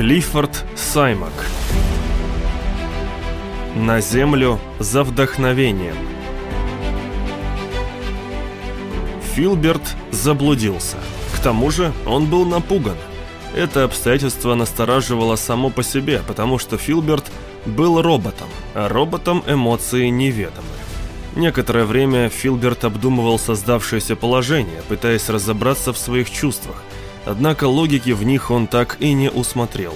Клиффорд Саймак На землю за вдохновением Филберт заблудился. К тому же он был напуган. Это обстоятельство настораживало само по себе, потому что Филберт был роботом, а роботам эмоции неведомы. Некоторое время Филберт обдумывал создавшееся положение, пытаясь разобраться в своих чувствах, однако логики в них он так и не усмотрел.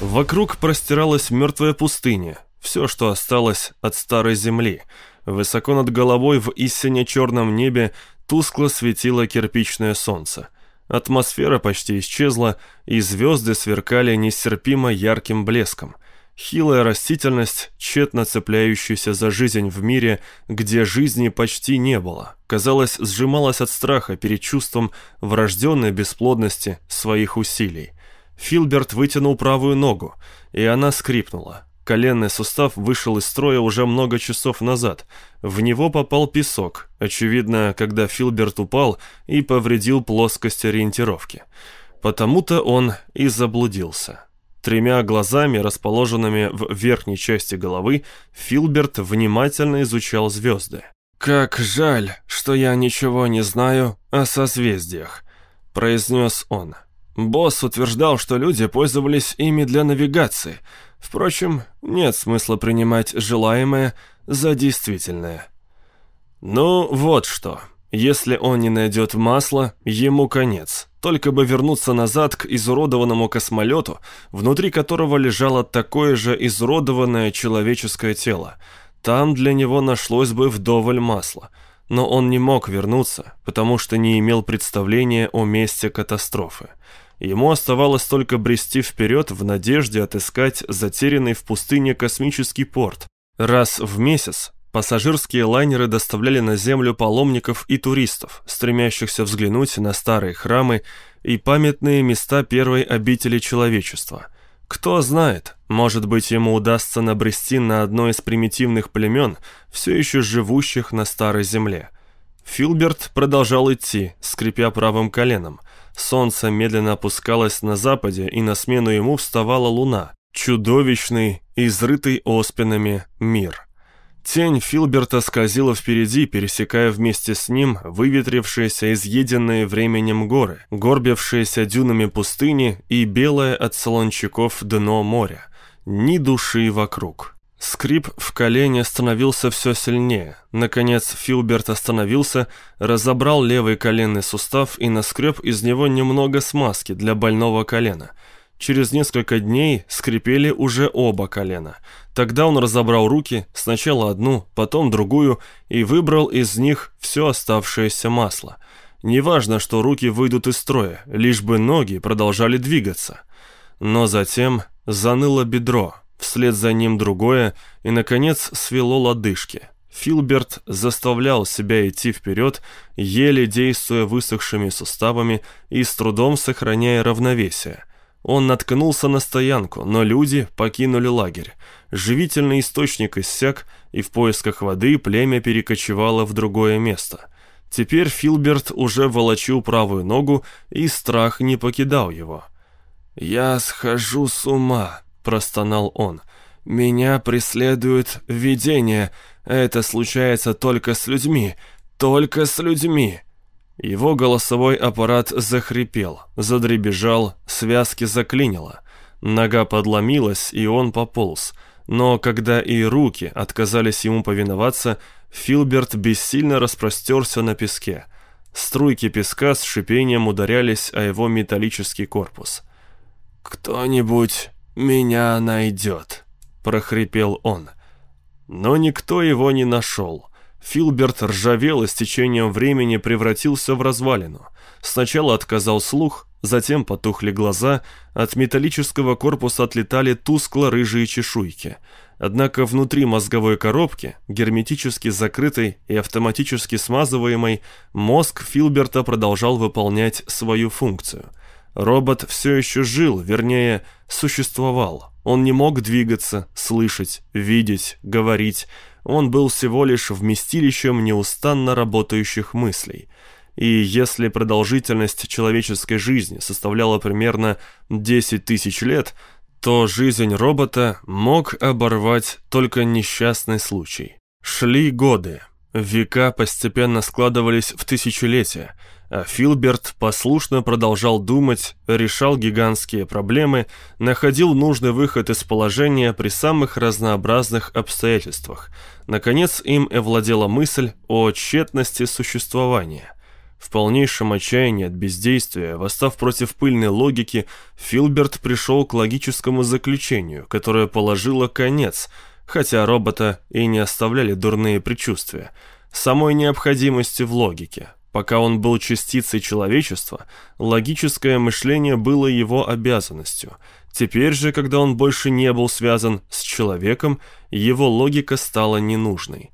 Вокруг простиралась мертвая пустыня, все, что осталось от старой земли. Высоко над головой в истине черном небе тускло светило кирпичное солнце. Атмосфера почти исчезла, и звезды сверкали нестерпимо ярким блеском – Хилая растительность, тщетно цепляющаяся за жизнь в мире, где жизни почти не было, казалось, сжималась от страха перед чувством врожденной бесплодности своих усилий. Филберт вытянул правую ногу, и она скрипнула. Коленный сустав вышел из строя уже много часов назад. В него попал песок, очевидно, когда Филберт упал и повредил плоскость ориентировки. Потому-то он и заблудился. Тремя глазами, расположенными в верхней части головы, Филберт внимательно изучал звезды. «Как жаль, что я ничего не знаю о созвездиях», — произнес он. Босс утверждал, что люди пользовались ими для навигации. Впрочем, нет смысла принимать желаемое за действительное. «Ну, вот что», если он не найдет масла, ему конец. Только бы вернуться назад к изуродованному космолету, внутри которого лежало такое же изуродованное человеческое тело. Там для него нашлось бы вдоволь масла. Но он не мог вернуться, потому что не имел представления о месте катастрофы. Ему оставалось только брести вперед в надежде отыскать затерянный в пустыне космический порт. Раз в месяц Пассажирские лайнеры доставляли на Землю паломников и туристов, стремящихся взглянуть на старые храмы и памятные места первой обители человечества. Кто знает, может быть, ему удастся набрести на одно из примитивных племен, все еще живущих на Старой Земле. Филберт продолжал идти, скрипя правым коленом. Солнце медленно опускалось на западе, и на смену ему вставала луна. Чудовищный, изрытый оспинами мир – Тень Филберта скользила впереди, пересекая вместе с ним выветрившиеся, изъеденные временем горы, горбившиеся дюнами пустыни и белое от солончаков дно моря. Ни души вокруг. Скрип в колене становился все сильнее. Наконец Филберт остановился, разобрал левый коленный сустав и наскреб из него немного смазки для больного колена – Через несколько дней скрипели уже оба колена. Тогда он разобрал руки, сначала одну, потом другую, и выбрал из них все оставшееся масло. Неважно, что руки выйдут из строя, лишь бы ноги продолжали двигаться. Но затем заныло бедро, вслед за ним другое, и, наконец, свело лодыжки. Филберт заставлял себя идти вперед, еле действуя высохшими суставами и с трудом сохраняя равновесие. Он наткнулся на стоянку, но люди покинули лагерь. Живительный источник иссяк, и в поисках воды племя перекочевало в другое место. Теперь Филберт уже волочил правую ногу, и страх не покидал его. «Я схожу с ума», — простонал он. «Меня преследует видение. Это случается только с людьми. Только с людьми». Его голосовой аппарат захрипел, задребежал, связки заклинило. Нога подломилась, и он пополз. Но когда и руки отказались ему повиноваться, Филберт бессильно распростерся на песке. Струйки песка с шипением ударялись о его металлический корпус. «Кто-нибудь меня найдет», — прохрипел он. Но никто его не нашел. Филберт ржавел и с течением времени превратился в развалину. Сначала отказал слух, затем потухли глаза, от металлического корпуса отлетали тускло-рыжие чешуйки. Однако внутри мозговой коробки, герметически закрытой и автоматически смазываемой, мозг Филберта продолжал выполнять свою функцию. Робот все еще жил, вернее, существовал. Он не мог двигаться, слышать, видеть, говорить, он был всего лишь вместилищем неустанно работающих мыслей. И если продолжительность человеческой жизни составляла примерно 10 тысяч лет, то жизнь робота мог оборвать только несчастный случай. Шли годы. Века постепенно складывались в тысячелетия, а Филберт послушно продолжал думать, решал гигантские проблемы, находил нужный выход из положения при самых разнообразных обстоятельствах. Наконец им овладела мысль о тщетности существования. В полнейшем отчаянии от бездействия, восстав против пыльной логики, Филберт пришел к логическому заключению, которое положило конец, хотя робота и не оставляли дурные предчувствия, самой необходимости в логике. Пока он был частицей человечества, логическое мышление было его обязанностью. Теперь же, когда он больше не был связан с человеком, его логика стала ненужной.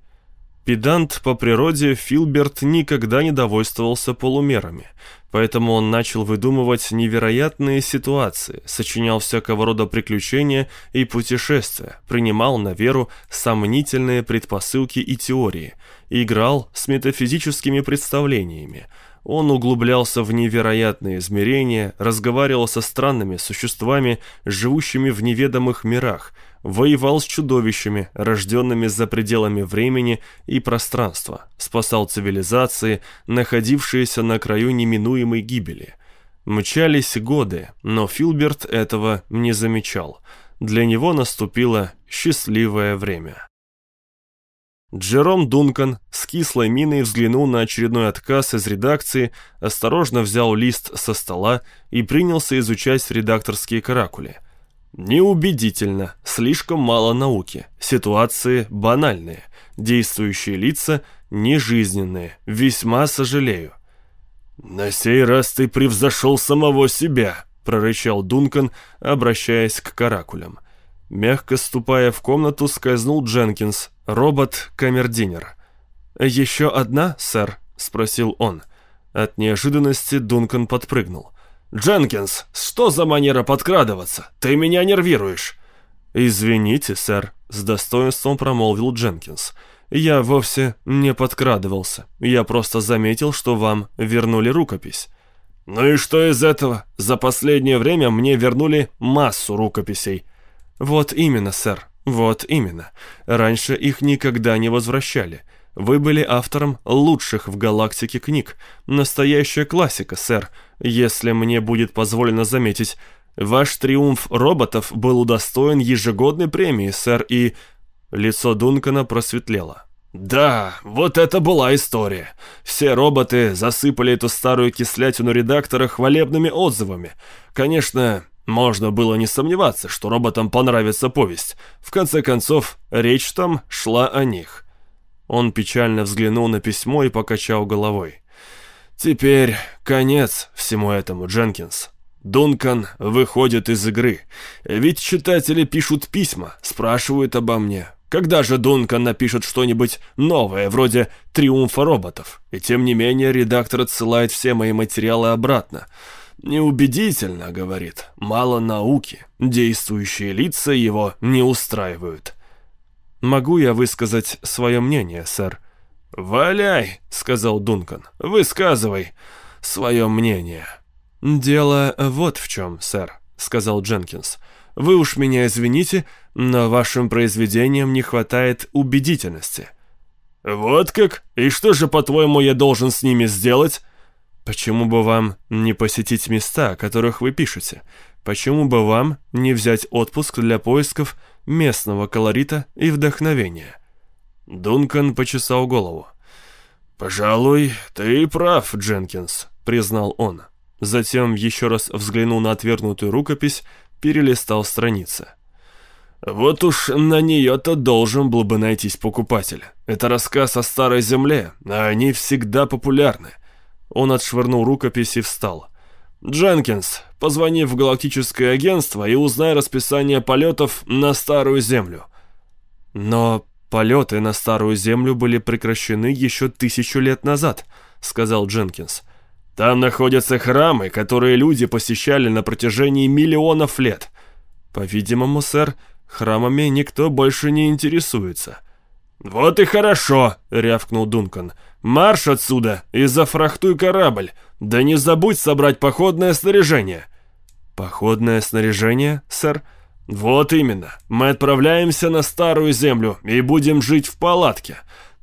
Педант по природе Филберт никогда не довольствовался полумерами, поэтому он начал выдумывать невероятные ситуации, сочинял всякого рода приключения и путешествия, принимал на веру сомнительные предпосылки и теории, играл с метафизическими представлениями, он углублялся в невероятные измерения, разговаривал со странными существами, живущими в неведомых мирах, воевал с чудовищами, рожденными за пределами времени и пространства, спасал цивилизации, находившиеся на краю неминуемой гибели. Мчались годы, но Филберт этого не замечал. Для него наступило счастливое время. Джером Дункан с кислой миной взглянул на очередной отказ из редакции, осторожно взял лист со стола и принялся изучать редакторские каракули. Неубедительно, слишком мало науки, ситуации банальные, действующие лица нежизненные, весьма сожалею. «На сей раз ты превзошел самого себя», — прорычал Дункан, обращаясь к каракулям. Мягко ступая в комнату, скользнул Дженкинс, робот-камердинер. «Еще одна, сэр?» — спросил он. От неожиданности Дункан подпрыгнул. «Дженкинс, что за манера подкрадываться? Ты меня нервируешь!» «Извините, сэр», — с достоинством промолвил Дженкинс. «Я вовсе не подкрадывался. Я просто заметил, что вам вернули рукопись». «Ну и что из этого? За последнее время мне вернули массу рукописей». «Вот именно, сэр, вот именно. Раньше их никогда не возвращали. Вы были автором лучших в галактике книг. Настоящая классика, сэр. Если мне будет позволено заметить, ваш триумф роботов был удостоен ежегодной премии, сэр, и... Лицо Дункана просветлело. «Да, вот это была история. Все роботы засыпали эту старую кислятину редактора хвалебными отзывами. Конечно, можно было не сомневаться, что роботам понравится повесть. В конце концов, речь там шла о них. Он печально взглянул на письмо и покачал головой. «Теперь конец всему этому, Дженкинс. Дункан выходит из игры. Ведь читатели пишут письма, спрашивают обо мне. Когда же Дункан напишет что-нибудь новое, вроде «Триумфа роботов»? И тем не менее редактор отсылает все мои материалы обратно. «Неубедительно», — говорит, — «мало науки, действующие лица его не устраивают». «Могу я высказать свое мнение, сэр?» «Валяй», — сказал Дункан, — «высказывай свое мнение». «Дело вот в чем, сэр», — сказал Дженкинс. «Вы уж меня извините, но вашим произведениям не хватает убедительности». «Вот как? И что же, по-твоему, я должен с ними сделать?» Почему бы вам не посетить места, о которых вы пишете? Почему бы вам не взять отпуск для поисков местного колорита и вдохновения?» Дункан почесал голову. «Пожалуй, ты прав, Дженкинс», — признал он. Затем еще раз взглянул на отвергнутую рукопись, перелистал страницы. «Вот уж на нее-то должен был бы найтись покупатель. Это рассказ о Старой Земле, а они всегда популярны. Он отшвырнул рукопись и встал. «Дженкинс, позвони в галактическое агентство и узнай расписание полетов на Старую Землю». «Но полеты на Старую Землю были прекращены еще тысячу лет назад», — сказал Дженкинс. «Там находятся храмы, которые люди посещали на протяжении миллионов лет. По-видимому, сэр, храмами никто больше не интересуется». «Вот и хорошо», — рявкнул Дункан. «Марш отсюда и зафрахтуй корабль. Да не забудь собрать походное снаряжение». «Походное снаряжение, сэр? «Вот именно. Мы отправляемся на Старую Землю и будем жить в палатке.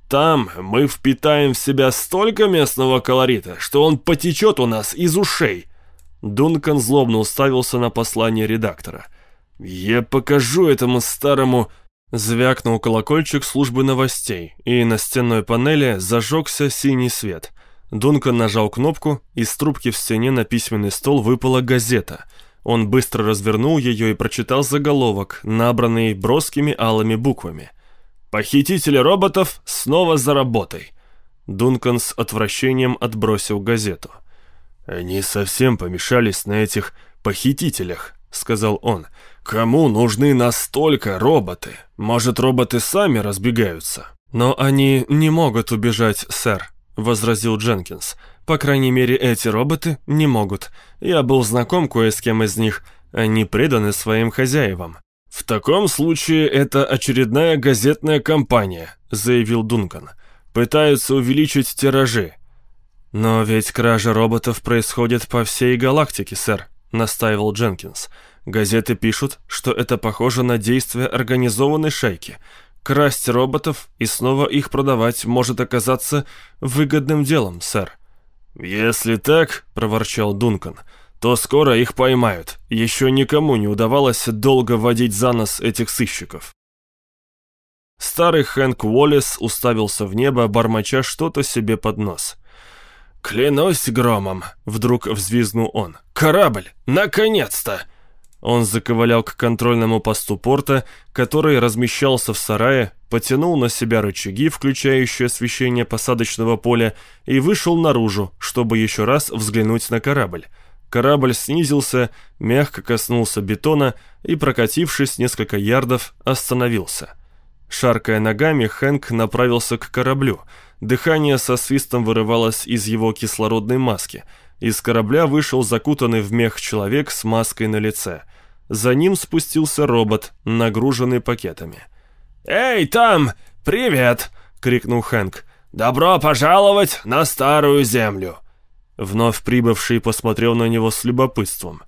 Там мы впитаем в себя столько местного колорита, что он потечет у нас из ушей». Дункан злобно уставился на послание редактора. «Я покажу этому старому...» Звякнул колокольчик службы новостей, и на стенной панели зажегся синий свет. Дункан нажал кнопку, из трубки в стене на письменный стол выпала газета. Он быстро развернул ее и прочитал заголовок, набранный броскими алыми буквами. «Похитители роботов снова за работой». Дункан с отвращением отбросил газету. «Они совсем помешались на этих похитителях», — сказал он. «Кому нужны настолько роботы? Может, роботы сами разбегаются?» «Но они не могут убежать, сэр», — возразил Дженкинс. «По крайней мере, эти роботы не могут. Я был знаком кое с кем из них. Они преданы своим хозяевам». «В таком случае это очередная газетная кампания», — заявил Дункан. «Пытаются увеличить тиражи». «Но ведь кража роботов происходит по всей галактике, сэр», — настаивал Дженкинс. «Газеты пишут, что это похоже на действие организованной шайки. Красть роботов и снова их продавать может оказаться выгодным делом, сэр». «Если так», — проворчал Дункан, — «то скоро их поймают. Еще никому не удавалось долго водить за нос этих сыщиков». Старый Хэнк Уоллес уставился в небо, бормоча что-то себе под нос. «Клянусь громом!» — вдруг взвизгнул он. «Корабль! Наконец-то!» Он заковылял к контрольному посту порта, который размещался в сарае, потянул на себя рычаги, включающие освещение посадочного поля, и вышел наружу, чтобы еще раз взглянуть на корабль. Корабль снизился, мягко коснулся бетона и, прокатившись несколько ярдов, остановился. Шаркая ногами, Хэнк направился к кораблю. Дыхание со свистом вырывалось из его кислородной маски. Из корабля вышел закутанный в мех человек с маской на лице. За ним спустился робот, нагруженный пакетами. «Эй, там! Привет!» — крикнул Хэнк. «Добро пожаловать на Старую Землю!» Вновь прибывший посмотрел на него с любопытством.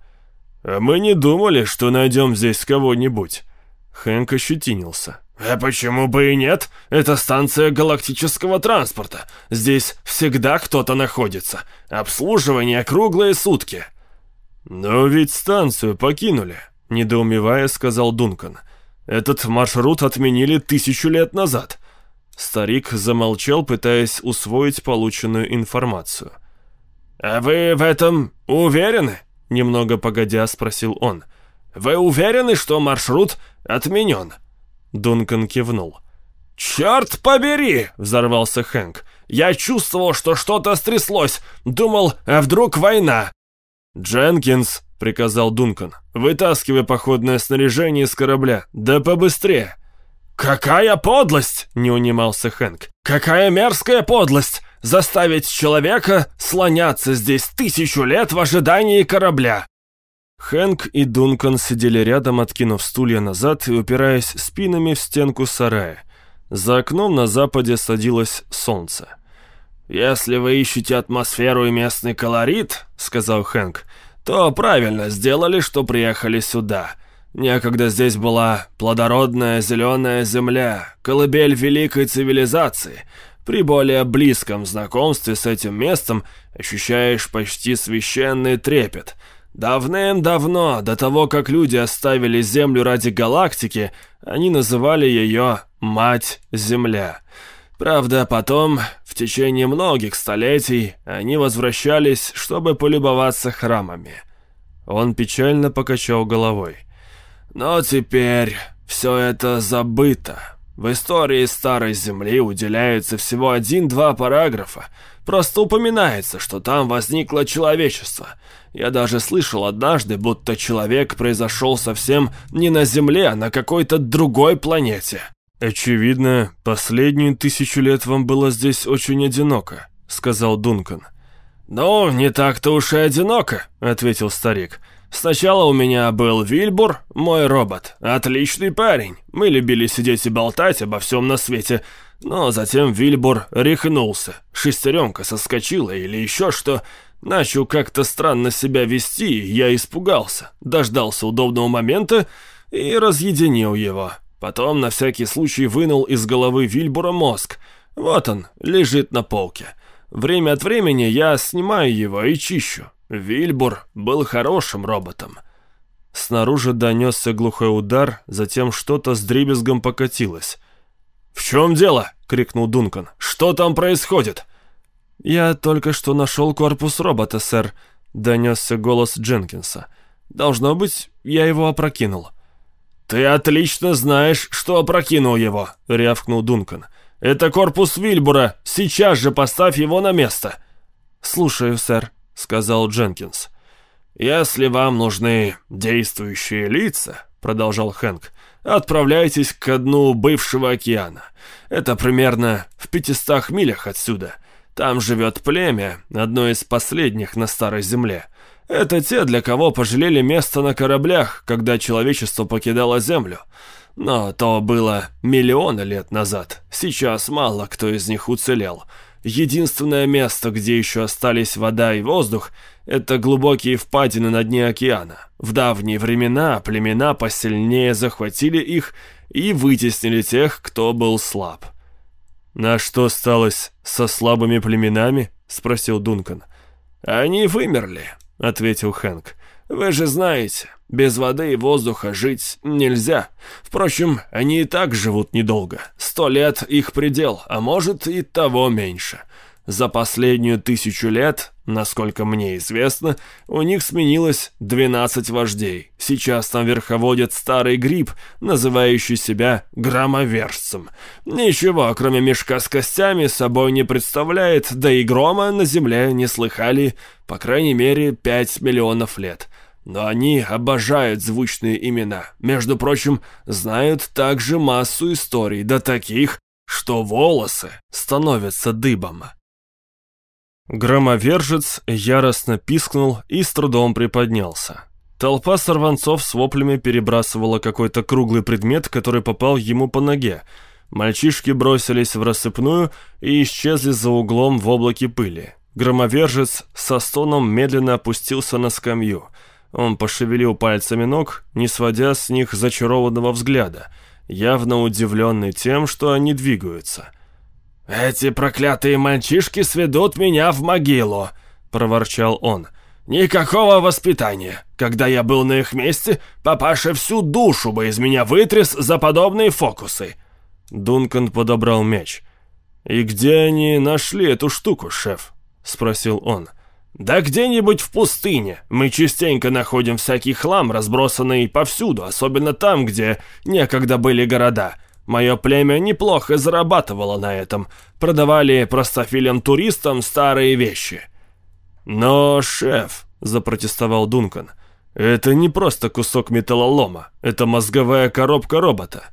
«Мы не думали, что найдем здесь кого-нибудь». Хэнк ощетинился. «А почему бы и нет? Это станция галактического транспорта. Здесь всегда кто-то находится. Обслуживание круглые сутки». «Но ведь станцию покинули», — недоумевая сказал Дункан. «Этот маршрут отменили тысячу лет назад». Старик замолчал, пытаясь усвоить полученную информацию. «А вы в этом уверены?» — немного погодя спросил он. «Вы уверены, что маршрут отменен?» Дункан кивнул. «Черт побери!» — взорвался Хэнк. «Я чувствовал, что что-то стряслось. Думал, а вдруг война?» «Дженкинс», — приказал Дункан, — «вытаскивай походное снаряжение из корабля. Да побыстрее!» «Какая подлость!» — не унимался Хэнк. «Какая мерзкая подлость! Заставить человека слоняться здесь тысячу лет в ожидании корабля!» Хэнк и Дункан сидели рядом, откинув стулья назад и упираясь спинами в стенку сарая. За окном на западе садилось солнце. «Если вы ищете атмосферу и местный колорит», — сказал Хэнк, — «то правильно сделали, что приехали сюда. Некогда здесь была плодородная зеленая земля, колыбель великой цивилизации. При более близком знакомстве с этим местом ощущаешь почти священный трепет — Давным-давно, до того, как люди оставили Землю ради галактики, они называли ее «Мать-Земля». Правда, потом, в течение многих столетий, они возвращались, чтобы полюбоваться храмами. Он печально покачал головой. Но теперь все это забыто. В истории Старой Земли уделяется всего один-два параграфа. Просто упоминается, что там возникло человечество. Я даже слышал однажды, будто человек произошел совсем не на Земле, а на какой-то другой планете. «Очевидно, последнюю тысячу лет вам было здесь очень одиноко», — сказал Дункан. «Ну, не так-то уж и одиноко», — ответил старик. «Сначала у меня был Вильбур, мой робот. Отличный парень. Мы любили сидеть и болтать обо всем на свете. Но затем Вильбур рехнулся. Шестеренка соскочила или еще что. Начал как-то странно себя вести, я испугался. Дождался удобного момента и разъединил его. Потом на всякий случай вынул из головы Вильбура мозг. Вот он, лежит на полке. Время от времени я снимаю его и чищу. Вильбур был хорошим роботом. Снаружи донесся глухой удар, затем что-то с дребезгом покатилось. «В чем дело?» — крикнул Дункан. «Что там происходит?» «Я только что нашел корпус робота, сэр», — донесся голос Дженкинса. «Должно быть, я его опрокинул». «Ты отлично знаешь, что опрокинул его», — рявкнул Дункан. «Это корпус Вильбура. Сейчас же поставь его на место». «Слушаю, сэр», — сказал Дженкинс. «Если вам нужны действующие лица», — продолжал Хэнк, — «отправляйтесь к дну бывшего океана. Это примерно в пятистах милях отсюда. Там живет племя, одно из последних на Старой Земле. Это те, для кого пожалели место на кораблях, когда человечество покидало Землю. Но то было миллионы лет назад. Сейчас мало кто из них уцелел. Единственное место, где еще остались вода и воздух, это глубокие впадины на дне океана. В давние времена племена посильнее захватили их и вытеснили тех, кто был слаб. «На что сталось со слабыми племенами?» — спросил Дункан. «Они вымерли», — ответил Хэнк. «Вы же знаете, без воды и воздуха жить нельзя. Впрочем, они и так живут недолго. Сто лет их предел, а может и того меньше. За последнюю тысячу лет, насколько мне известно, у них сменилось 12 вождей. Сейчас там верховодит старый гриб, называющий себя громовержцем. Ничего, кроме мешка с костями, собой не представляет, да и грома на земле не слыхали, по крайней мере, 5 миллионов лет. Но они обожают звучные имена. Между прочим, знают также массу историй, да таких, что волосы становятся дыбом. Громовержец яростно пискнул и с трудом приподнялся. Толпа сорванцов с воплями перебрасывала какой-то круглый предмет, который попал ему по ноге. Мальчишки бросились в рассыпную и исчезли за углом в облаке пыли. Громовержец со стоном медленно опустился на скамью. Он пошевелил пальцами ног, не сводя с них зачарованного взгляда, явно удивленный тем, что они двигаются – «Эти проклятые мальчишки сведут меня в могилу», — проворчал он. «Никакого воспитания. Когда я был на их месте, папаша всю душу бы из меня вытряс за подобные фокусы». Дункан подобрал мяч. «И где они нашли эту штуку, шеф?» — спросил он. «Да где-нибудь в пустыне. Мы частенько находим всякий хлам, разбросанный повсюду, особенно там, где некогда были города. Мое племя неплохо зарабатывало на этом. Продавали простофилям-туристам старые вещи. «Но, шеф», — запротестовал Дункан, — «это не просто кусок металлолома, это мозговая коробка робота».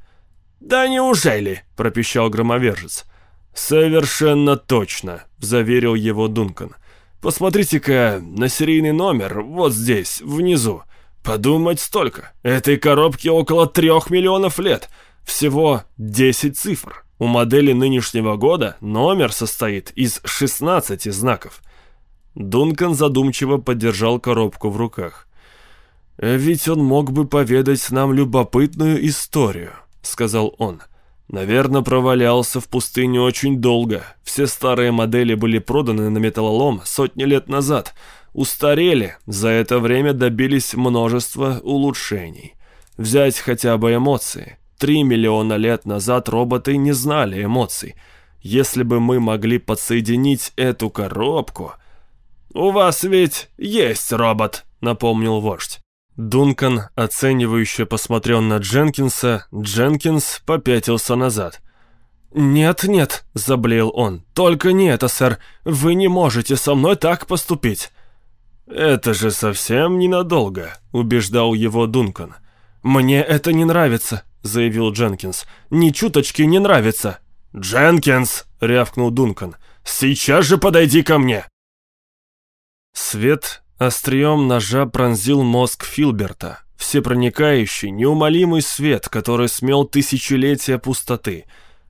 «Да неужели?» — пропищал громовержец. «Совершенно точно», — заверил его Дункан. «Посмотрите-ка на серийный номер вот здесь, внизу. Подумать столько. Этой коробке около трех миллионов лет. Всего 10 цифр. У модели нынешнего года номер состоит из 16 знаков. Дункан задумчиво подержал коробку в руках. «Ведь он мог бы поведать нам любопытную историю», — сказал он. «Наверное, провалялся в пустыне очень долго. Все старые модели были проданы на металлолом сотни лет назад. Устарели, за это время добились множества улучшений. Взять хотя бы эмоции. Три миллиона лет назад роботы не знали эмоций. Если бы мы могли подсоединить эту коробку... «У вас ведь есть робот», — напомнил вождь. Дункан оценивающе посмотрел на Дженкинса, Дженкинс попятился назад. «Нет, нет», — заблеял он, — «только не это, сэр. Вы не можете со мной так поступить». «Это же совсем ненадолго», — убеждал его Дункан. «Мне это не нравится», — заявил Дженкинс. «Ни чуточки не нравится». «Дженкинс!» — рявкнул Дункан. «Сейчас же подойди ко мне!» Свет острием ножа пронзил мозг Филберта. Всепроникающий, неумолимый свет, который смел тысячелетия пустоты.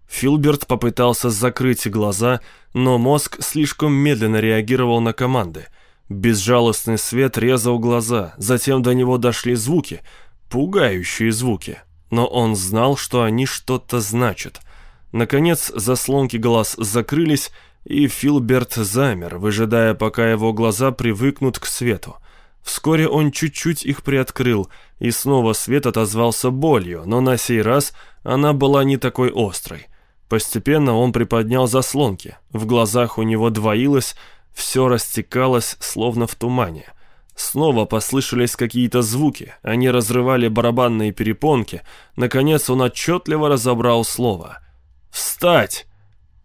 Филберт попытался закрыть глаза, но мозг слишком медленно реагировал на команды. Безжалостный свет резал глаза, затем до него дошли звуки — Пугающие звуки. Но он знал, что они что-то значат. Наконец, заслонки глаз закрылись, и Филберт замер, выжидая, пока его глаза привыкнут к свету. Вскоре он чуть-чуть их приоткрыл, и снова свет отозвался болью, но на сей раз она была не такой острой. Постепенно он приподнял заслонки, в глазах у него двоилось, все растекалось, словно в тумане. Снова послышались какие-то звуки, они разрывали барабанные перепонки, наконец он отчетливо разобрал слово. «Встать!»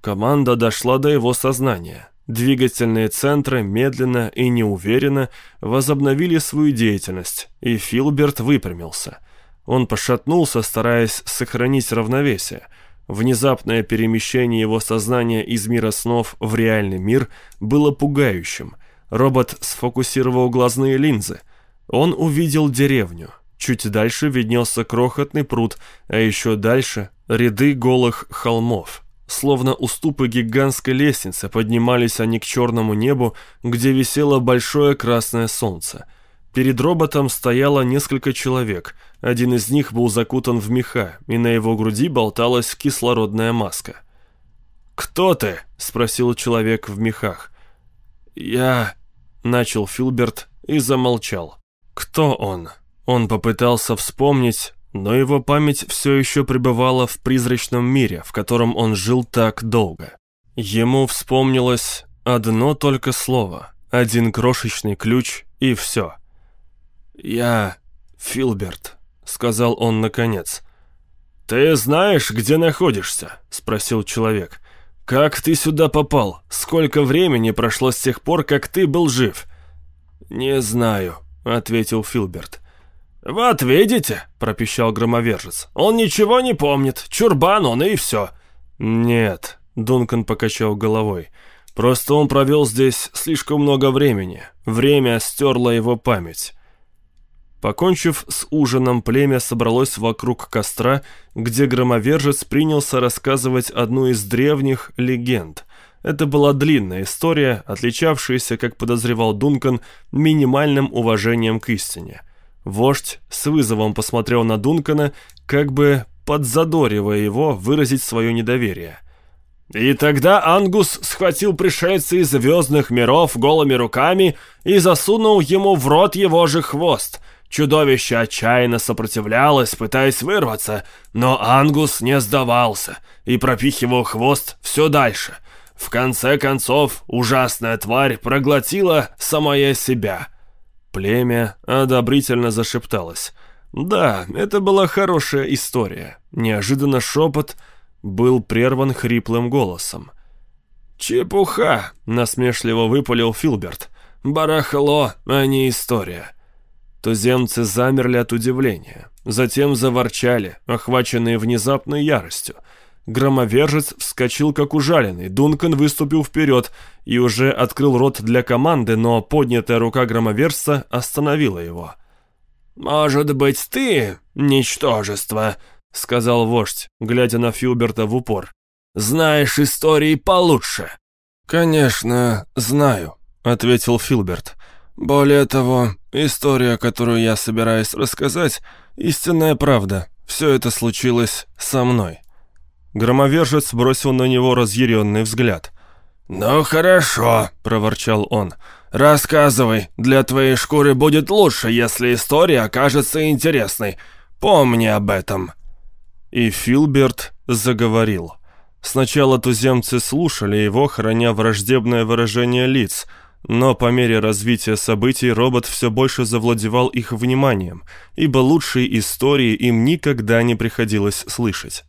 Команда дошла до его сознания. Двигательные центры медленно и неуверенно возобновили свою деятельность, и Филберт выпрямился. Он пошатнулся, стараясь сохранить равновесие. Внезапное перемещение его сознания из мира снов в реальный мир было пугающим. Робот сфокусировал глазные линзы. Он увидел деревню. Чуть дальше виднелся крохотный пруд, а еще дальше — ряды голых холмов. Словно уступы гигантской лестницы поднимались они к черному небу, где висело большое красное солнце. Перед роботом стояло несколько человек. Один из них был закутан в меха, и на его груди болталась кислородная маска. «Кто ты?» — спросил человек в мехах. «Я...» — начал Филберт и замолчал. «Кто он?» Он попытался вспомнить, но его память все еще пребывала в призрачном мире, в котором он жил так долго. Ему вспомнилось одно только слово, один крошечный ключ и все. «Я Филберт», — сказал он наконец. «Ты знаешь, где находишься?» — спросил человек. «Как ты сюда попал? Сколько времени прошло с тех пор, как ты был жив?» «Не знаю», — ответил Филберт. «Вот видите», — пропищал громовержец, — «он ничего не помнит, чурбан он и все». «Нет», — Дункан покачал головой, — «просто он провел здесь слишком много времени. Время стерло его память». Покончив с ужином, племя собралось вокруг костра, где громовержец принялся рассказывать одну из древних легенд. Это была длинная история, отличавшаяся, как подозревал Дункан, минимальным уважением к истине — Вождь с вызовом посмотрел на Дункана, как бы подзадоривая его выразить свое недоверие. И тогда Ангус схватил пришельца из звездных миров голыми руками и засунул ему в рот его же хвост. Чудовище отчаянно сопротивлялось, пытаясь вырваться, но Ангус не сдавался и пропихивал хвост все дальше. В конце концов, ужасная тварь проглотила самое себя — Племя одобрительно зашепталось. Да, это была хорошая история. Неожиданно шепот был прерван хриплым голосом. «Чепуха!» — насмешливо выпалил Филберт. «Барахло, а не история». Туземцы замерли от удивления. Затем заворчали, охваченные внезапной яростью. Громовержец вскочил как ужаленный. Дункан выступил вперед и уже открыл рот для команды, но поднятая рука громовержца остановила его. «Может быть, ты, ничтожество», — сказал вождь, глядя на Филберта в упор. «Знаешь истории получше». «Конечно, знаю», — ответил Филберт. «Более того, история, которую я собираюсь рассказать, истинная правда. Все это случилось со мной». Громовержец бросил на него разъяренный взгляд. «Ну хорошо», — проворчал он. «Рассказывай, для твоей шкуры будет лучше, если история окажется интересной. Помни об этом». И Филберт заговорил. Сначала туземцы слушали его, храня враждебное выражение лиц, но по мере развития событий робот все больше завладевал их вниманием, ибо лучшие истории им никогда не приходилось слышать.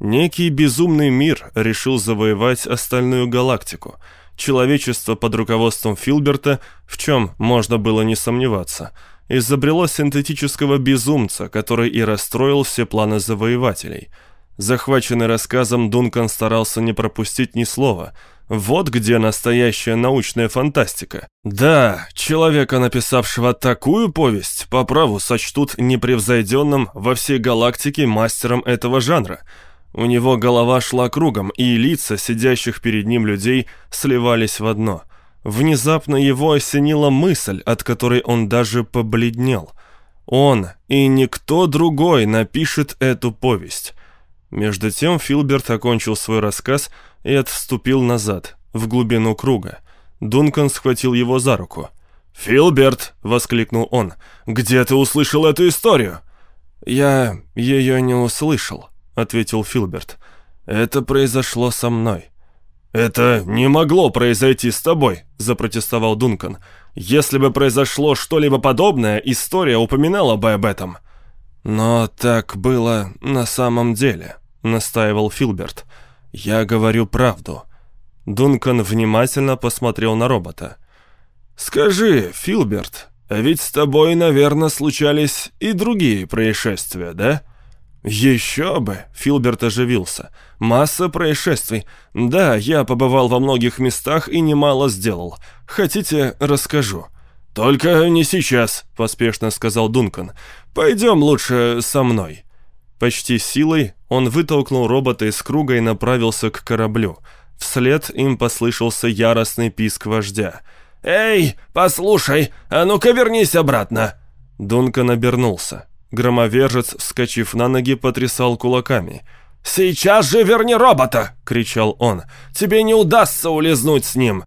Некий безумный мир решил завоевать остальную галактику. Человечество под руководством Филберта, в чем можно было не сомневаться, изобрело синтетического безумца, который и расстроил все планы завоевателей. Захваченный рассказом, Дункан старался не пропустить ни слова. Вот где настоящая научная фантастика. Да, человека, написавшего такую повесть, по праву сочтут непревзойденным во всей галактике мастером этого жанра – у него голова шла кругом, и лица сидящих перед ним людей сливались в одно. Внезапно его осенила мысль, от которой он даже побледнел. Он и никто другой напишет эту повесть. Между тем Филберт окончил свой рассказ и отступил назад, в глубину круга. Дункан схватил его за руку. «Филберт!» — воскликнул он. «Где ты услышал эту историю?» «Я ее не услышал», — ответил Филберт. «Это произошло со мной». «Это не могло произойти с тобой», — запротестовал Дункан. «Если бы произошло что-либо подобное, история упоминала бы об этом». «Но так было на самом деле», — настаивал Филберт. «Я говорю правду». Дункан внимательно посмотрел на робота. «Скажи, Филберт, а ведь с тобой, наверное, случались и другие происшествия, да?» «Еще бы!» — Филберт оживился. «Масса происшествий. Да, я побывал во многих местах и немало сделал. Хотите, расскажу?» «Только не сейчас», — поспешно сказал Дункан. «Пойдем лучше со мной». Почти силой он вытолкнул робота из круга и направился к кораблю. Вслед им послышался яростный писк вождя. «Эй, послушай, а ну-ка вернись обратно!» Дункан обернулся. Громовержец, вскочив на ноги, потрясал кулаками. «Сейчас же верни робота!» — кричал он. «Тебе не удастся улизнуть с ним!»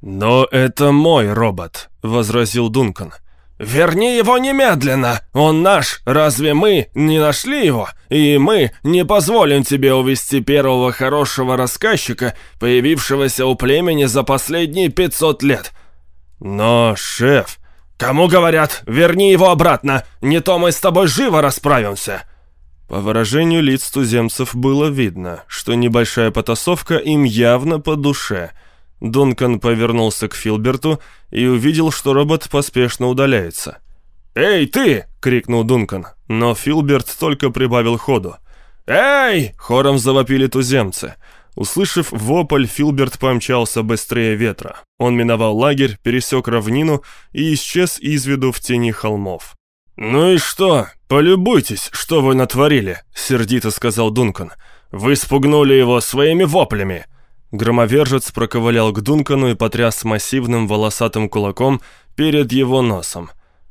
«Но это мой робот», — возразил Дункан. «Верни его немедленно! Он наш! Разве мы не нашли его? И мы не позволим тебе увести первого хорошего рассказчика, появившегося у племени за последние пятьсот лет!» «Но, шеф...» «Кому говорят, верни его обратно, не то мы с тобой живо расправимся!» По выражению лиц туземцев было видно, что небольшая потасовка им явно по душе — Дункан повернулся к Филберту и увидел, что робот поспешно удаляется. «Эй, ты!» — крикнул Дункан, но Филберт только прибавил ходу. «Эй!» — хором завопили туземцы. Услышав вопль, Филберт помчался быстрее ветра. Он миновал лагерь, пересек равнину и исчез из виду в тени холмов. «Ну и что? Полюбуйтесь, что вы натворили», — сердито сказал Дункан. «Вы спугнули его своими воплями. Громовержец проковылял к Дункану и потряс массивным волосатым кулаком перед его носом.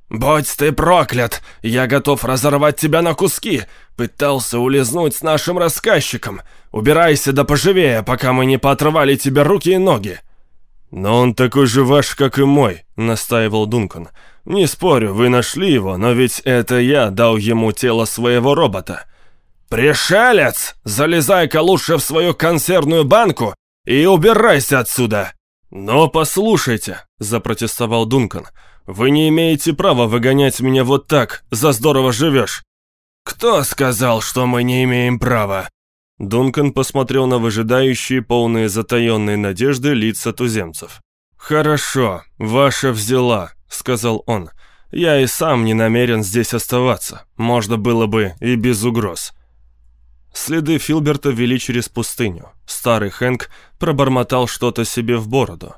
«Будь ты проклят! Я готов разорвать тебя на куски! Пытался улизнуть с нашим рассказчиком! Убирайся да поживее, пока мы не поотрывали тебе руки и ноги!» «Но он такой же ваш, как и мой», — настаивал Дункан. «Не спорю, вы нашли его, но ведь это я дал ему тело своего робота». «Пришелец! Залезай-ка лучше в свою консервную банку и убирайся отсюда!» «Но послушайте», — запротестовал Дункан, «вы не имеете права выгонять меня вот так, за здорово живешь». «Кто сказал, что мы не имеем права?» Дункан посмотрел на выжидающие, полные затаенной надежды лица туземцев. «Хорошо, ваша взяла», — сказал он. «Я и сам не намерен здесь оставаться. Можно было бы и без угроз». Следы Филберта вели через пустыню. Старый Хэнк пробормотал что-то себе в бороду.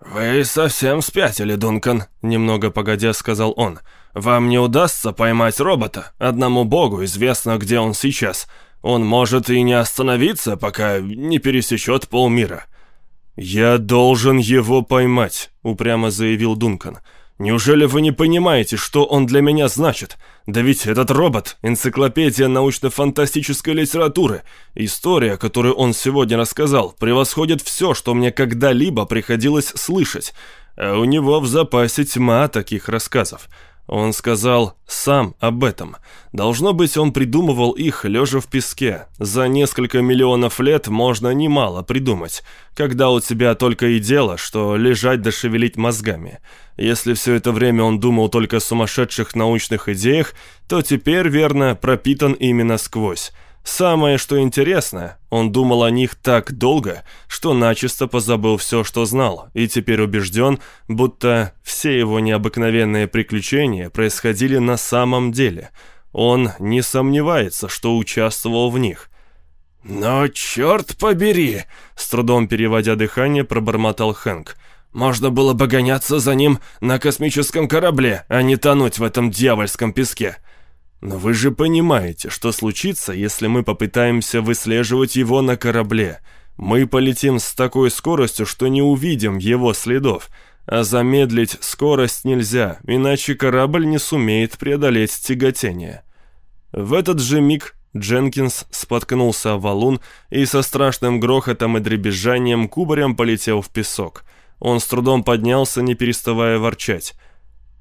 «Вы совсем спятили, Дункан», — немного погодя сказал он. «Вам не удастся поймать робота. Одному богу известно, где он сейчас. Он может и не остановиться, пока не пересечет полмира». «Я должен его поймать», — упрямо заявил Дункан. «Дункан». Неужели вы не понимаете, что он для меня значит? Да ведь этот робот – энциклопедия научно-фантастической литературы. История, которую он сегодня рассказал, превосходит все, что мне когда-либо приходилось слышать. А у него в запасе тьма таких рассказов. Он сказал сам об этом. Должно быть, он придумывал их, лежа в песке. За несколько миллионов лет можно немало придумать, когда у тебя только и дело, что лежать да шевелить мозгами. Если все это время он думал только о сумасшедших научных идеях, то теперь, верно, пропитан именно сквозь. Самое, что интересно, он думал о них так долго, что начисто позабыл все, что знал, и теперь убежден, будто все его необыкновенные приключения происходили на самом деле. Он не сомневается, что участвовал в них. «Но черт побери!» — с трудом переводя дыхание, пробормотал Хэнк. «Можно было бы гоняться за ним на космическом корабле, а не тонуть в этом дьявольском песке». Но вы же понимаете, что случится, если мы попытаемся выслеживать его на корабле. Мы полетим с такой скоростью, что не увидим его следов. а замедлить скорость нельзя, иначе корабль не сумеет преодолеть тяготение. В этот же миг Дженкинс споткнулся о валун и со страшным грохотом и дребезжанием кубарем полетел в песок. Он с трудом поднялся, не переставая ворчать.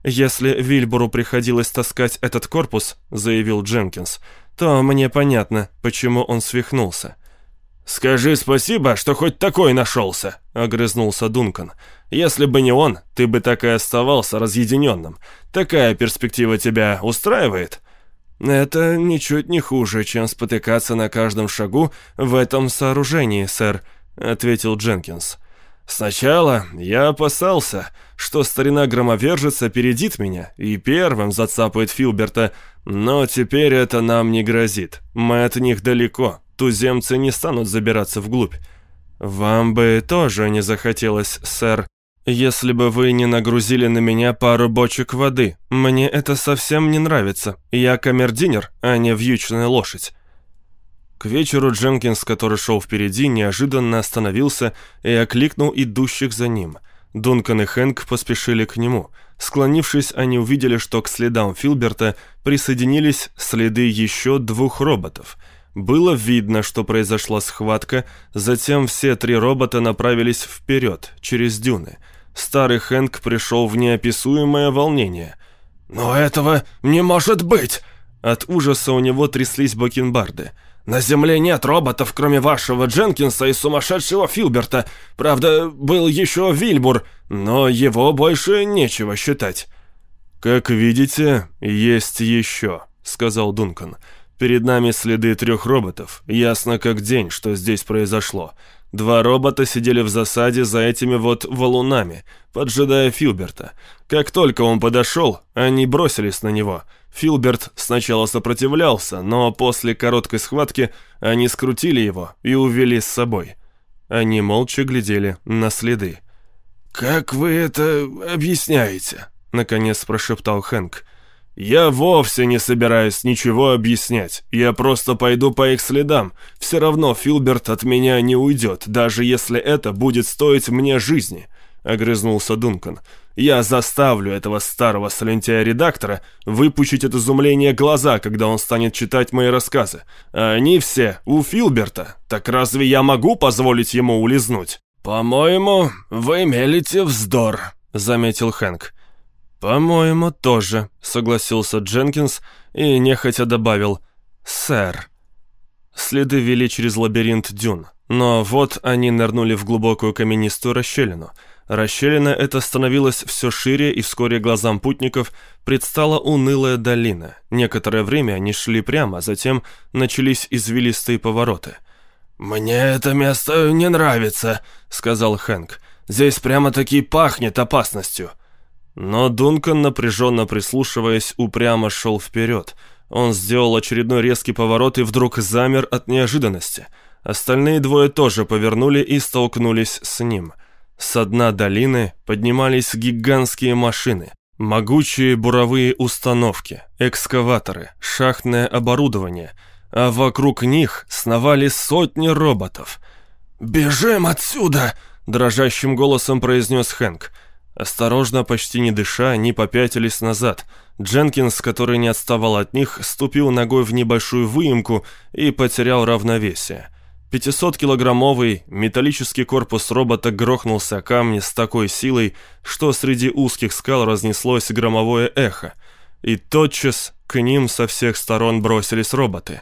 «Если Вильбуру приходилось таскать этот корпус», — заявил Дженкинс, — «то мне понятно, почему он свихнулся». «Скажи спасибо, что хоть такой нашелся», — огрызнулся Дункан. «Если бы не он, ты бы так и оставался разъединенным. Такая перспектива тебя устраивает?» «Это ничуть не хуже, чем спотыкаться на каждом шагу в этом сооружении, сэр», — ответил Дженкинс. «Сначала я опасался, что старина громовержец опередит меня и первым зацапает Филберта, но теперь это нам не грозит. Мы от них далеко, туземцы не станут забираться вглубь. Вам бы тоже не захотелось, сэр, если бы вы не нагрузили на меня пару бочек воды. Мне это совсем не нравится. Я камердинер, а не вьючная лошадь. К вечеру Дженкинс, который шел впереди, неожиданно остановился и окликнул идущих за ним. Дункан и Хэнк поспешили к нему. Склонившись, они увидели, что к следам Филберта присоединились следы еще двух роботов — было видно, что произошла схватка, затем все три робота направились вперед, через дюны. Старый Хэнк пришел в неописуемое волнение. «Но этого не может быть!» От ужаса у него тряслись бакенбарды. «На Земле нет роботов, кроме вашего Дженкинса и сумасшедшего Филберта. Правда, был еще Вильбур, но его больше нечего считать». «Как видите, есть еще», — сказал Дункан. Перед нами следы трех роботов. Ясно как день, что здесь произошло. Два робота сидели в засаде за этими вот валунами, поджидая Филберта. Как только он подошел, они бросились на него. Филберт сначала сопротивлялся, но после короткой схватки они скрутили его и увели с собой. Они молча глядели на следы. «Как вы это объясняете?» — наконец прошептал Хэнк. «Я вовсе не собираюсь ничего объяснять. Я просто пойду по их следам. Все равно Филберт от меня не уйдет, даже если это будет стоить мне жизни», — огрызнулся Дункан. «Я заставлю этого старого слюнтяя-редактора выпучить от изумления глаза, когда он станет читать мои рассказы. А они все у Филберта. Так разве я могу позволить ему улизнуть?» «По-моему, вы мелите вздор», — заметил Хэнк. «По-моему, тоже», — согласился Дженкинс и нехотя добавил «Сэр». Следы вели через лабиринт дюн, но вот они нырнули в глубокую каменистую расщелину. Расщелина эта становилась все шире, и вскоре глазам путников предстала унылая долина. Некоторое время они шли прямо, затем начались извилистые повороты. «Мне это место не нравится», — сказал Хэнк. «Здесь прямо-таки пахнет опасностью». Но Дункан, напряженно прислушиваясь, упрямо шел вперед. Он сделал очередной резкий поворот и вдруг замер от неожиданности. Остальные двое тоже повернули и столкнулись с ним. С дна долины поднимались гигантские машины. Могучие буровые установки, экскаваторы, шахтное оборудование, а вокруг них сновали сотни роботов. «Бежим отсюда!» – дрожащим голосом произнес Хэнк – Осторожно, почти не дыша, они попятились назад. Дженкинс, который не отставал от них, ступил ногой в небольшую выемку и потерял равновесие. 500-килограммовый металлический корпус робота грохнулся о камни с такой силой, что среди узких скал разнеслось громовое эхо. И тотчас к ним со всех сторон бросились роботы.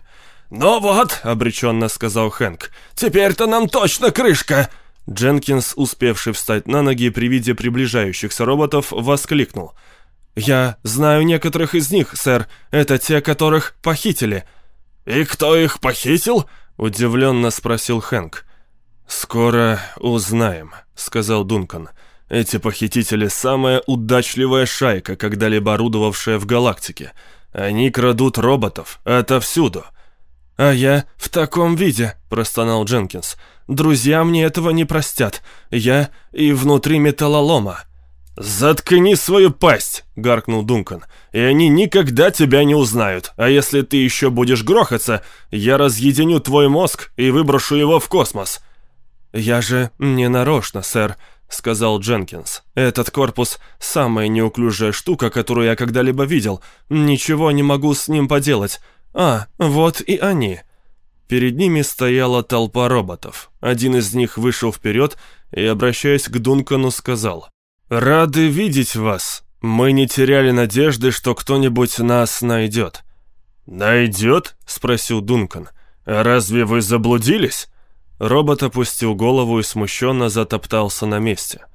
«Ну вот», — обреченно сказал Хэнк, — «теперь-то нам точно крышка!» Дженкинс, успевший встать на ноги при виде приближающихся роботов, воскликнул. «Я знаю некоторых из них, сэр. Это те, которых похитили». «И кто их похитил?» — удивленно спросил Хэнк. «Скоро узнаем», — сказал Дункан. «Эти похитители — самая удачливая шайка, когда-либо орудовавшая в галактике. Они крадут роботов отовсюду». «А я в таком виде», — простонал Дженкинс. Друзья мне этого не простят. Я и внутри металлолома». «Заткни свою пасть!» — гаркнул Дункан. «И они никогда тебя не узнают. А если ты еще будешь грохаться, я разъединю твой мозг и выброшу его в космос». «Я же не нарочно, сэр», —— сказал Дженкинс. «Этот корпус — самая неуклюжая штука, которую я когда-либо видел. Ничего не могу с ним поделать. А, вот и они». Перед ними стояла толпа роботов. Один из них вышел вперед и, обращаясь к Дункану, сказал. «Рады видеть вас. Мы не теряли надежды, что кто-нибудь нас найдет». «Найдет?» — спросил Дункан. «Разве вы заблудились?» Робот опустил голову и смущенно затоптался на месте.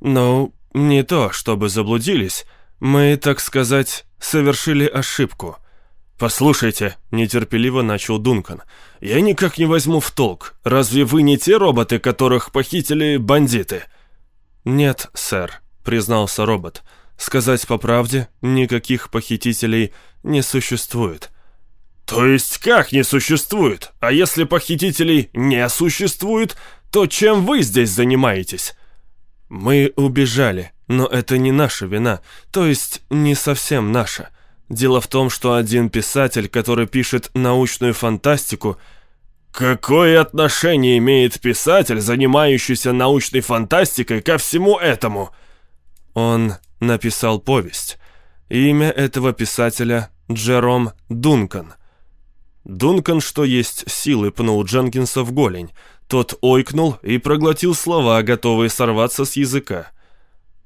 «Ну, не то, чтобы заблудились. Мы, так сказать, совершили ошибку». «Послушайте», — нетерпеливо начал Дункан, — «я никак не возьму в толк. Разве вы не те роботы, которых похитили бандиты?» «Нет, сэр», — признался робот. «Сказать по правде, никаких похитителей не существует». «То есть как не существует? А если похитителей не существует, то чем вы здесь занимаетесь?» «Мы убежали, но это не наша вина, то есть не совсем наша. Дело в том, что один писатель, который пишет научную фантастику...» «Какое отношение имеет писатель, занимающийся научной фантастикой, ко всему этому?» Он написал повесть. Имя этого писателя Джером Дункан. Дункан, что есть силы, пнул Дженкинса в голень. Тот ойкнул и проглотил слова, готовые сорваться с языка.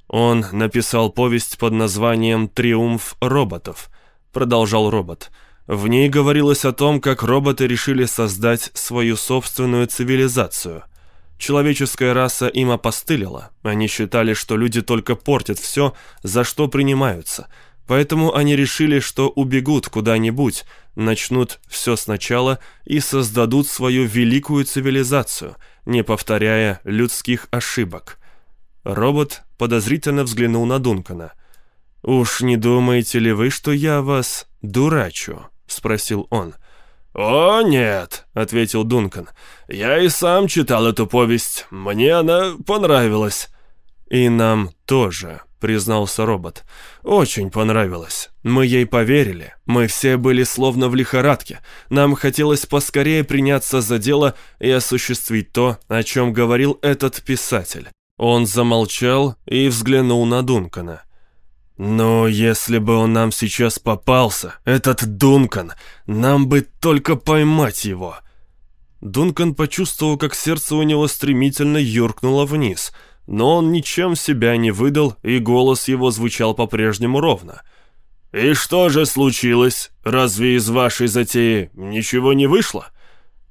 Он написал повесть под названием «Триумф роботов», продолжал робот. В ней говорилось о том, как роботы решили создать свою собственную цивилизацию. Человеческая раса им опостылила. Они считали, что люди только портят все, за что принимаются – Поэтому они решили, что убегут куда-нибудь, начнут все сначала и создадут свою великую цивилизацию, не повторяя людских ошибок. Робот подозрительно взглянул на Дункана. «Уж не думаете ли вы, что я вас дурачу?» — спросил он. «О, нет», — ответил Дункан. «Я и сам читал эту повесть. Мне она понравилась». «И нам тоже», — признался робот. «Очень понравилось. Мы ей поверили. Мы все были словно в лихорадке. Нам хотелось поскорее приняться за дело и осуществить то, о чем говорил этот писатель». Он замолчал и взглянул на Дункана. «Но если бы он нам сейчас попался, этот Дункан, нам бы только поймать его!» Дункан почувствовал, как сердце у него стремительно юркнуло вниз — но он ничем себя не выдал, и голос его звучал по-прежнему ровно. «И что же случилось? Разве из вашей затеи ничего не вышло?»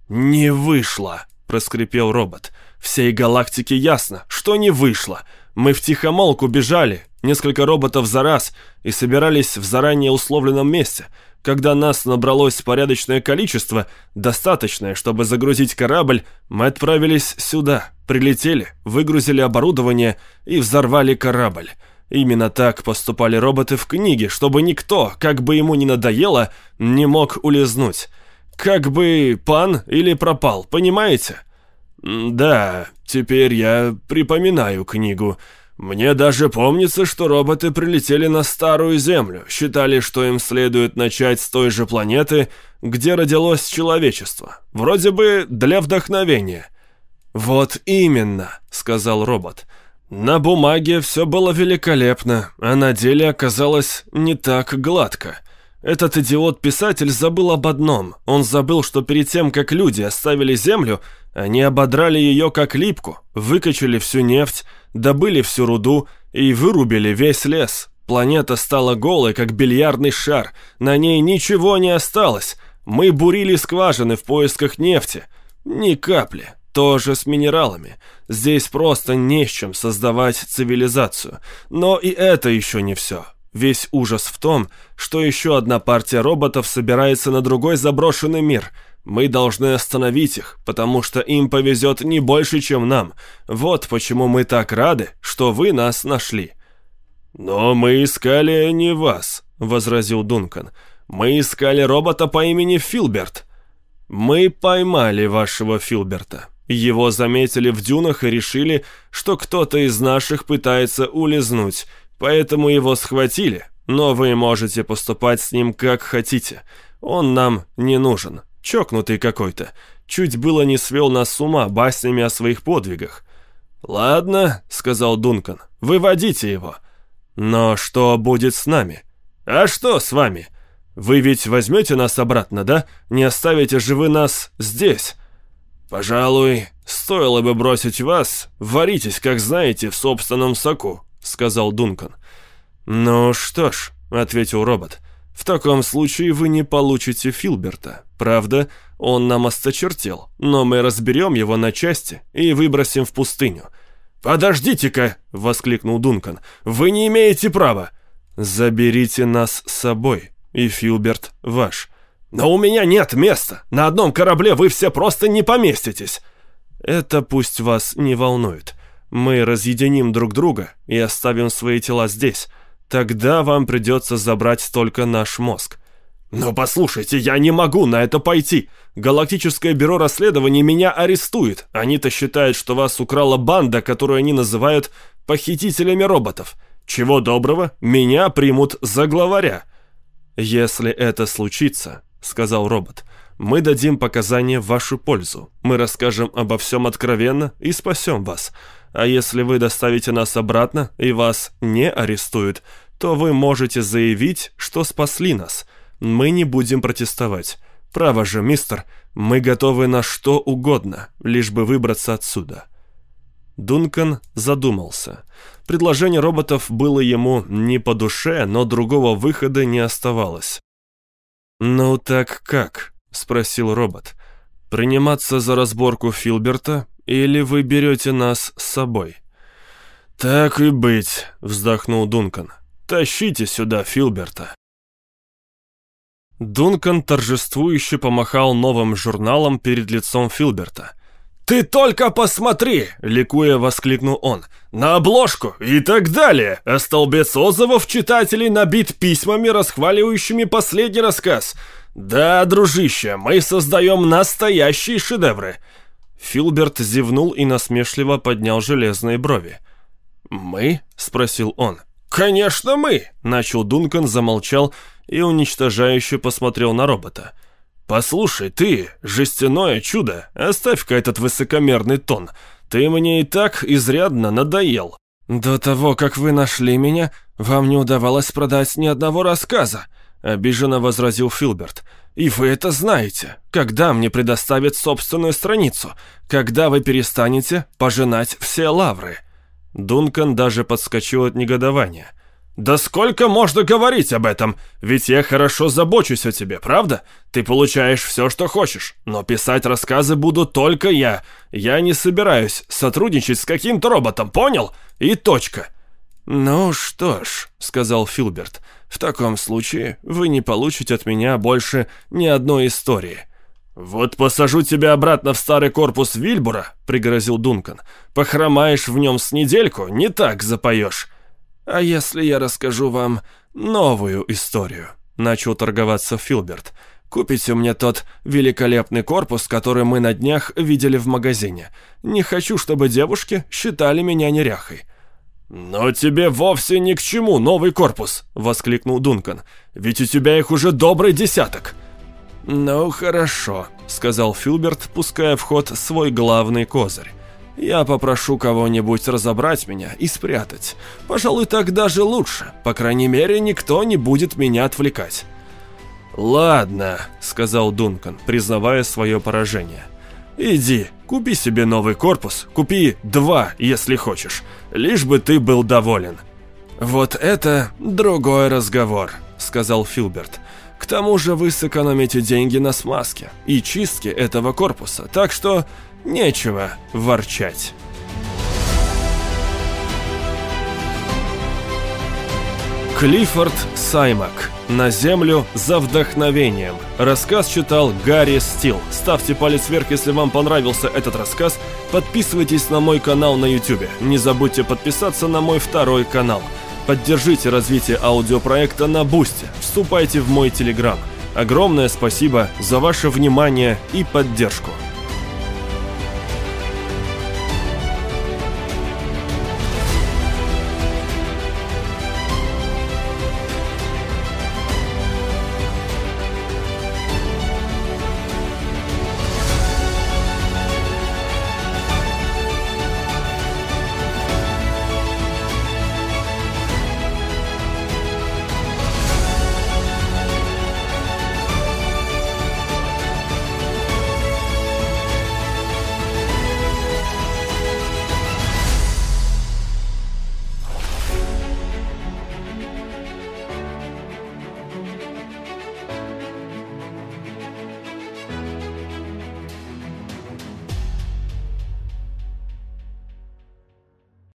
«Не вышло», — проскрипел робот. «Всей галактике ясно, что не вышло. Мы втихомолку бежали, несколько роботов за раз, и собирались в заранее условленном месте. Когда нас набралось порядочное количество, достаточное, чтобы загрузить корабль, мы отправились сюда, прилетели, выгрузили оборудование и взорвали корабль. Именно так поступали роботы в книге, чтобы никто, как бы ему ни надоело, не мог улизнуть. Как бы пан или пропал, понимаете? Да, теперь я припоминаю книгу. Мне даже помнится, что роботы прилетели на Старую Землю, считали, что им следует начать с той же планеты, где родилось человечество. Вроде бы для вдохновения. «Вот именно», — сказал робот. «На бумаге все было великолепно, а на деле оказалось не так гладко». Этот идиот-писатель забыл об одном. Он забыл, что перед тем, как люди оставили Землю, они ободрали ее как липку, выкачали всю нефть, добыли всю руду и вырубили весь лес. Планета стала голой, как бильярдный шар, на ней ничего не осталось. Мы бурили скважины в поисках нефти. Ни капли. Тоже с минералами. Здесь просто не с чем создавать цивилизацию. Но и это еще не все. Весь ужас в том, что еще одна партия роботов собирается на другой заброшенный мир – мы должны остановить их, потому что им повезет не больше, чем нам. Вот почему мы так рады, что вы нас нашли». «Но мы искали не вас», — возразил Дункан. «Мы искали робота по имени Филберт». «Мы поймали вашего Филберта. Его заметили в дюнах и решили, что кто-то из наших пытается улизнуть, поэтому его схватили. Но вы можете поступать с ним как хотите. Он нам не нужен. Чокнутый какой-то. Чуть было не свел нас с ума баснями о своих подвигах. «Ладно», — сказал Дункан, — «выводите его». «Но что будет с нами?» «А что с вами? Вы ведь возьмете нас обратно, да? Не оставите же вы нас здесь?» «Пожалуй, стоило бы бросить вас, варитесь, как знаете, в собственном соку», — сказал Дункан. «Ну что ж», — ответил робот, — «в таком случае вы не получите Филберта. Правда, он нам осточертел, но мы разберем его на части и выбросим в пустыню». «Подождите-ка!» — воскликнул Дункан. «Вы не имеете права!» «Заберите нас с собой, и Филберт ваш». «Но у меня нет места! На одном корабле вы все просто не поместитесь!» «Это пусть вас не волнует. Мы разъединим друг друга и оставим свои тела здесь. Тогда вам придется забрать только наш мозг». «Но послушайте, я не могу на это пойти. Галактическое бюро расследований меня арестует. Они-то считают, что вас украла банда, которую они называют похитителями роботов. Чего доброго, меня примут за главаря». «Если это случится, сказал робот. «Мы дадим показания в вашу пользу. Мы расскажем обо всем откровенно и спасем вас. А если вы доставите нас обратно и вас не арестуют, то вы можете заявить, что спасли нас. Мы не будем протестовать. Право же, мистер, мы готовы на что угодно, лишь бы выбраться отсюда». Дункан задумался. Предложение роботов было ему не по душе, но другого выхода не оставалось. «Ну так как?» — спросил робот. «Приниматься за разборку Филберта или вы берете нас с собой?» «Так и быть», — вздохнул Дункан. «Тащите сюда Филберта». Дункан торжествующе помахал новым журналом перед лицом Филберта. «Ты только посмотри!» — ликуя воскликнул он. «На обложку и так далее! А столбец отзывов читателей набит письмами, расхваливающими последний рассказ. Да, дружище, мы создаем настоящие шедевры!» Филберт зевнул и насмешливо поднял железные брови. «Мы?» — спросил он. «Конечно мы!» — начал Дункан, замолчал и уничтожающе посмотрел на робота. «Послушай, ты, жестяное чудо, оставь-ка этот высокомерный тон. Ты мне и так изрядно надоел». «До того, как вы нашли меня, вам не удавалось продать ни одного рассказа», — обиженно возразил Филберт. «И вы это знаете. Когда мне предоставят собственную страницу? Когда вы перестанете пожинать все лавры?» Дункан даже подскочил от негодования. «Да сколько можно говорить об этом? Ведь я хорошо забочусь о тебе, правда? Ты получаешь все, что хочешь, но писать рассказы буду только я. Я не собираюсь сотрудничать с каким-то роботом, понял? И точка». «Ну что ж», — сказал Филберт, — «в таком случае вы не получите от меня больше ни одной истории». «Вот посажу тебя обратно в старый корпус Вильбура», — пригрозил Дункан. «Похромаешь в нем с недельку, не так запоешь». «А если я расскажу вам новую историю?» — начал торговаться Филберт. «Купите мне тот великолепный корпус, который мы на днях видели в магазине. Не хочу, чтобы девушки считали меня неряхой». «Но тебе вовсе ни к чему новый корпус!» — воскликнул Дункан. «Ведь у тебя их уже добрый десяток!» «Ну, хорошо», — сказал Филберт, пуская в ход свой главный козырь. Я попрошу кого-нибудь разобрать меня и спрятать. Пожалуй, так даже лучше. По крайней мере, никто не будет меня отвлекать. «Ладно», — сказал Дункан, признавая свое поражение. «Иди, купи себе новый корпус, купи два, если хочешь, лишь бы ты был доволен». «Вот это другой разговор», — сказал Филберт. «К тому же вы сэкономите деньги на смазке и чистке этого корпуса, так что Нечего ворчать. Клиффорд Саймак. На землю за вдохновением. Рассказ читал Гарри Стил. Ставьте палец вверх, если вам понравился этот рассказ. Подписывайтесь на мой канал на YouTube. Не забудьте подписаться на мой второй канал. Поддержите развитие аудиопроекта на Бусте. Вступайте в мой Телеграм. Огромное спасибо за ваше внимание и поддержку.